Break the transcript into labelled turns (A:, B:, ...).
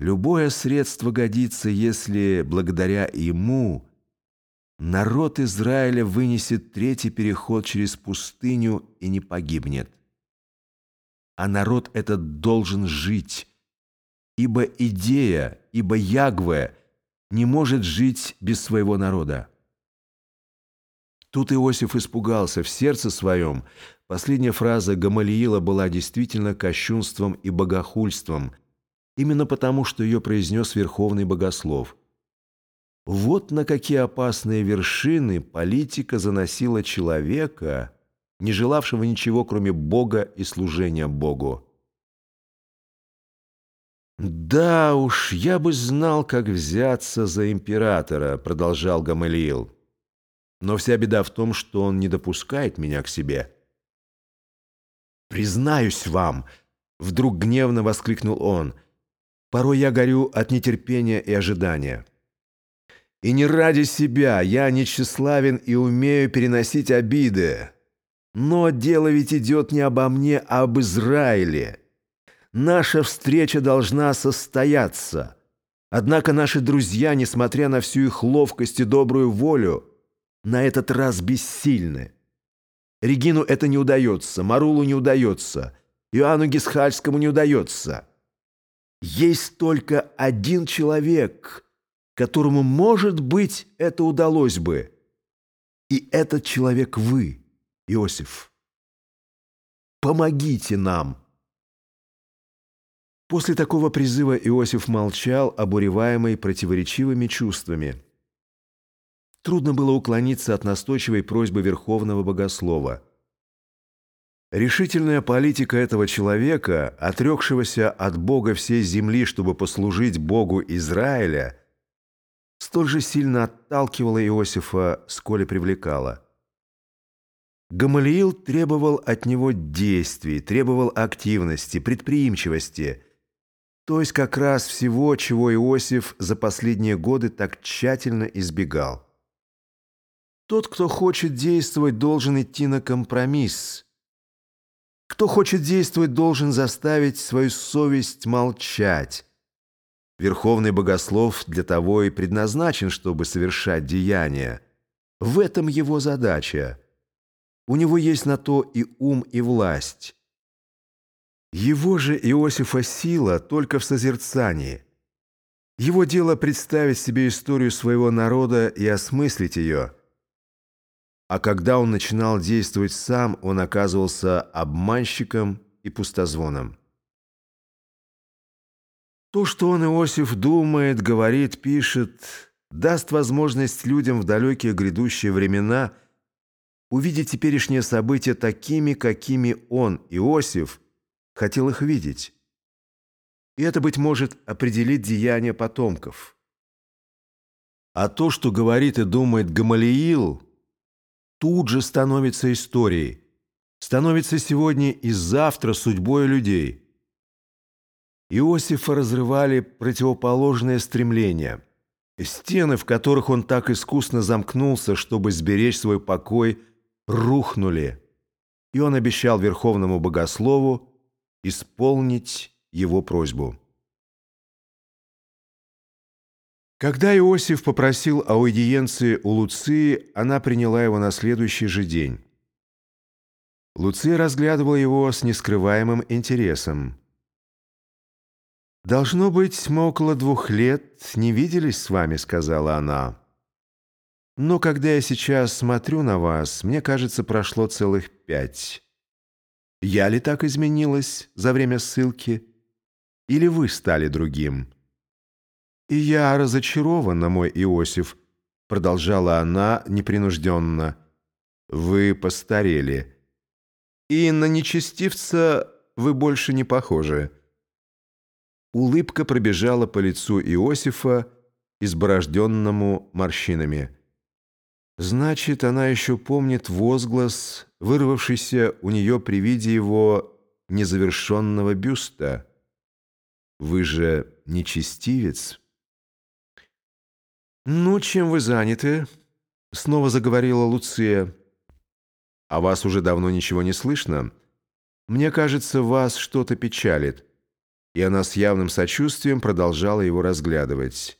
A: Любое средство годится, если благодаря ему народ Израиля вынесет третий переход через пустыню и не погибнет. А народ этот должен жить, ибо идея, ибо Ягве не может жить без своего народа. Тут Иосиф испугался в сердце своем. Последняя фраза Гамалиила была действительно кощунством и богохульством, именно потому, что ее произнес Верховный Богослов. Вот на какие опасные вершины политика заносила человека, не желавшего ничего, кроме Бога и служения Богу. «Да уж, я бы знал, как взяться за императора», — продолжал Гамалиил. «Но вся беда в том, что он не допускает меня к себе». «Признаюсь вам», — вдруг гневно воскликнул он, — «порой я горю от нетерпения и ожидания». И не ради себя, я не тщеславен и умею переносить обиды. Но дело ведь идет не обо мне, а об Израиле. Наша встреча должна состояться. Однако наши друзья, несмотря на всю их ловкость и добрую волю, на этот раз бессильны. Регину это не удается, Марулу не удается, Иоанну Гисхальскому не удается. Есть только один человек, которому, может быть, это удалось бы. И этот человек вы, Иосиф. Помогите нам. После такого призыва Иосиф молчал, обуреваемый противоречивыми чувствами. Трудно было уклониться от настойчивой просьбы Верховного Богослова. Решительная политика этого человека, отрекшегося от Бога всей земли, чтобы послужить Богу Израиля, столь же сильно отталкивала Иосифа, сколь и привлекала. Гамалиил требовал от него действий, требовал активности, предприимчивости – то есть как раз всего, чего Иосиф за последние годы так тщательно избегал. Тот, кто хочет действовать, должен идти на компромисс. Кто хочет действовать, должен заставить свою совесть молчать. Верховный богослов для того и предназначен, чтобы совершать деяния. В этом его задача. У него есть на то и ум, и власть. Его же Иосифа сила только в созерцании. Его дело представить себе историю своего народа и осмыслить ее. А когда он начинал действовать сам, он оказывался обманщиком и пустозвоном. То, что он, Иосиф, думает, говорит, пишет, даст возможность людям в далекие грядущие времена увидеть теперешние события такими, какими он, Иосиф, хотел их видеть. И это, быть может, определит деяния потомков. А то, что говорит и думает Гамалиил, тут же становится историей, становится сегодня и завтра судьбой людей. Иосифа разрывали противоположные стремления. Стены, в которых он так искусно замкнулся, чтобы сберечь свой покой, рухнули. И он обещал Верховному Богослову исполнить его просьбу. Когда Иосиф попросил аудиенции у Луции, она приняла его на следующий же день. Луция разглядывала его с нескрываемым интересом. «Должно быть, мы около двух лет не виделись с вами», — сказала она. «Но когда я сейчас смотрю на вас, мне кажется, прошло целых пять». Я ли так изменилась за время ссылки? Или вы стали другим? И я разочарована, мой Иосиф, продолжала она непринужденно. Вы постарели. И на нечестивца вы больше не похожи. Улыбка пробежала по лицу Иосифа, изборожденному морщинами. Значит, она еще помнит возглас, вырвавшийся у нее при виде его незавершенного бюста. «Вы же нечестивец?» «Ну, чем вы заняты?» — снова заговорила Луция. «А вас уже давно ничего не слышно? Мне кажется, вас что-то печалит». и она с явным сочувствием продолжала его разглядывать.